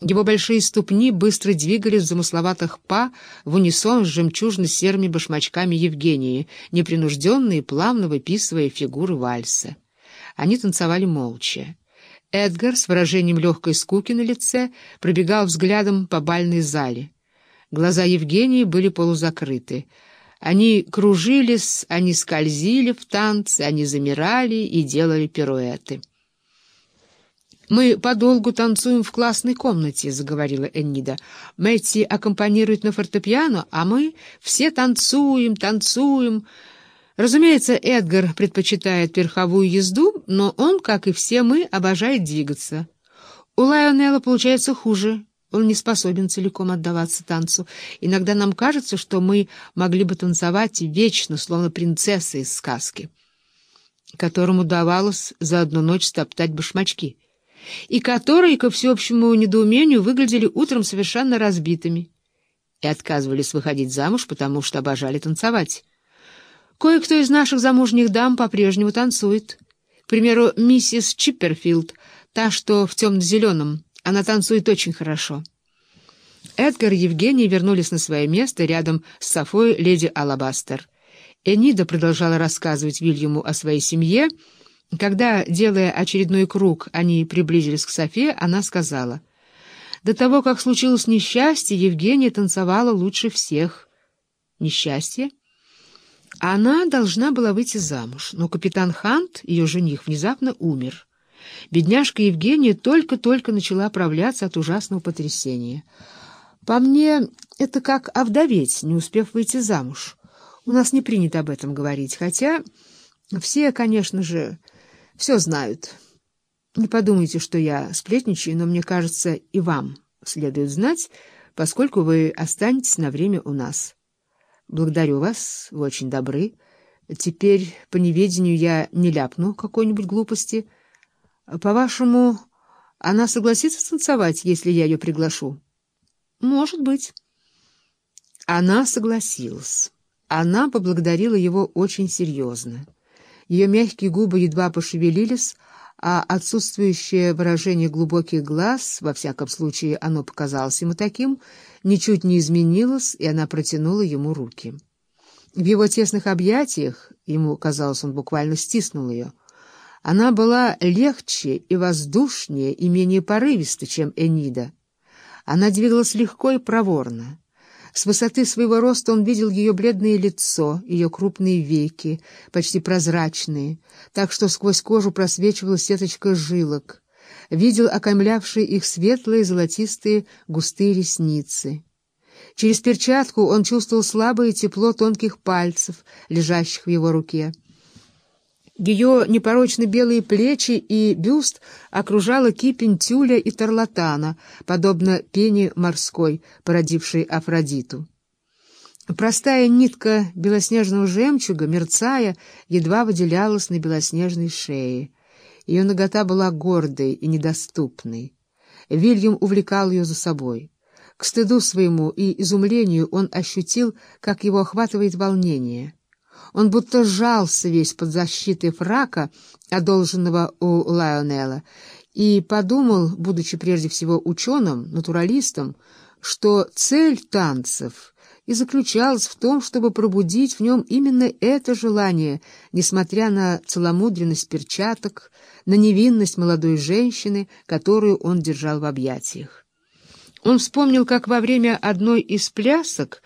Его большие ступни быстро двигались в замысловатых па в унисон с жемчужно-серыми башмачками Евгении, непринужденно и плавно выписывая фигуры вальса. Они танцевали молча. Эдгар с выражением легкой скуки на лице пробегал взглядом по бальной зале. Глаза Евгении были полузакрыты. Они кружились, они скользили в танце, они замирали и делали пируэты. «Мы подолгу танцуем в классной комнате», — заговорила Эннида. «Мэтти аккомпанирует на фортепиано, а мы все танцуем, танцуем». Разумеется, Эдгар предпочитает верховую езду, но он, как и все мы, обожает двигаться. У Лайонелла получается хуже. Он не способен целиком отдаваться танцу. Иногда нам кажется, что мы могли бы танцевать вечно, словно принцессы из сказки, которому давалось за одну ночь стоптать башмачки и которые, ко всеобщему недоумению, выглядели утром совершенно разбитыми и отказывались выходить замуж, потому что обожали танцевать. Кое-кто из наших замужних дам по-прежнему танцует. К примеру, миссис Чипперфилд, та, что в темно-зеленом, она танцует очень хорошо. Эдгар и Евгений вернулись на свое место рядом с Софой леди Алабастер. Энида продолжала рассказывать Вильяму о своей семье, когда, делая очередной круг, они приблизились к Софе, она сказала, «До того, как случилось несчастье, Евгения танцевала лучше всех». «Несчастье?» Она должна была выйти замуж, но капитан Хант, ее жених, внезапно умер. Бедняжка Евгения только-только начала оправляться от ужасного потрясения. По мне, это как овдоветь, не успев выйти замуж. У нас не принято об этом говорить, хотя все, конечно же, все знают. Не подумайте, что я сплетничаю, но мне кажется, и вам следует знать, поскольку вы останетесь на время у нас. Благодарю вас, вы очень добры. Теперь по неведению я не ляпну какой-нибудь глупости. По-вашему, она согласится танцевать, если я ее приглашу? Может быть. Она согласилась. Она поблагодарила его очень серьезно. Ее мягкие губы едва пошевелились, а отсутствующее выражение глубоких глаз, во всяком случае оно показалось ему таким, ничуть не изменилось, и она протянула ему руки. В его тесных объятиях, ему казалось, он буквально стиснул ее, она была легче и воздушнее и менее порывиста, чем Энида. Она двигалась легко и проворно. С высоты своего роста он видел ее бледное лицо, ее крупные веки, почти прозрачные, так что сквозь кожу просвечивала сеточка жилок. Видел окаймлявшие их светлые, золотистые, густые ресницы. Через перчатку он чувствовал слабое тепло тонких пальцев, лежащих в его руке. Ее непорочно белые плечи и бюст окружала кипень тюля и тарлатана, подобно пене морской, породившей Афродиту. Простая нитка белоснежного жемчуга, мерцая, едва выделялась на белоснежной шее. Ее нагота была гордой и недоступной. Вильям увлекал ее за собой. К стыду своему и изумлению он ощутил, как его охватывает волнение — он будто сжался весь под защитой фрака, одолженного у Лайонелла, и подумал, будучи прежде всего ученым, натуралистом, что цель танцев и заключалась в том, чтобы пробудить в нем именно это желание, несмотря на целомудренность перчаток, на невинность молодой женщины, которую он держал в объятиях. Он вспомнил, как во время одной из плясок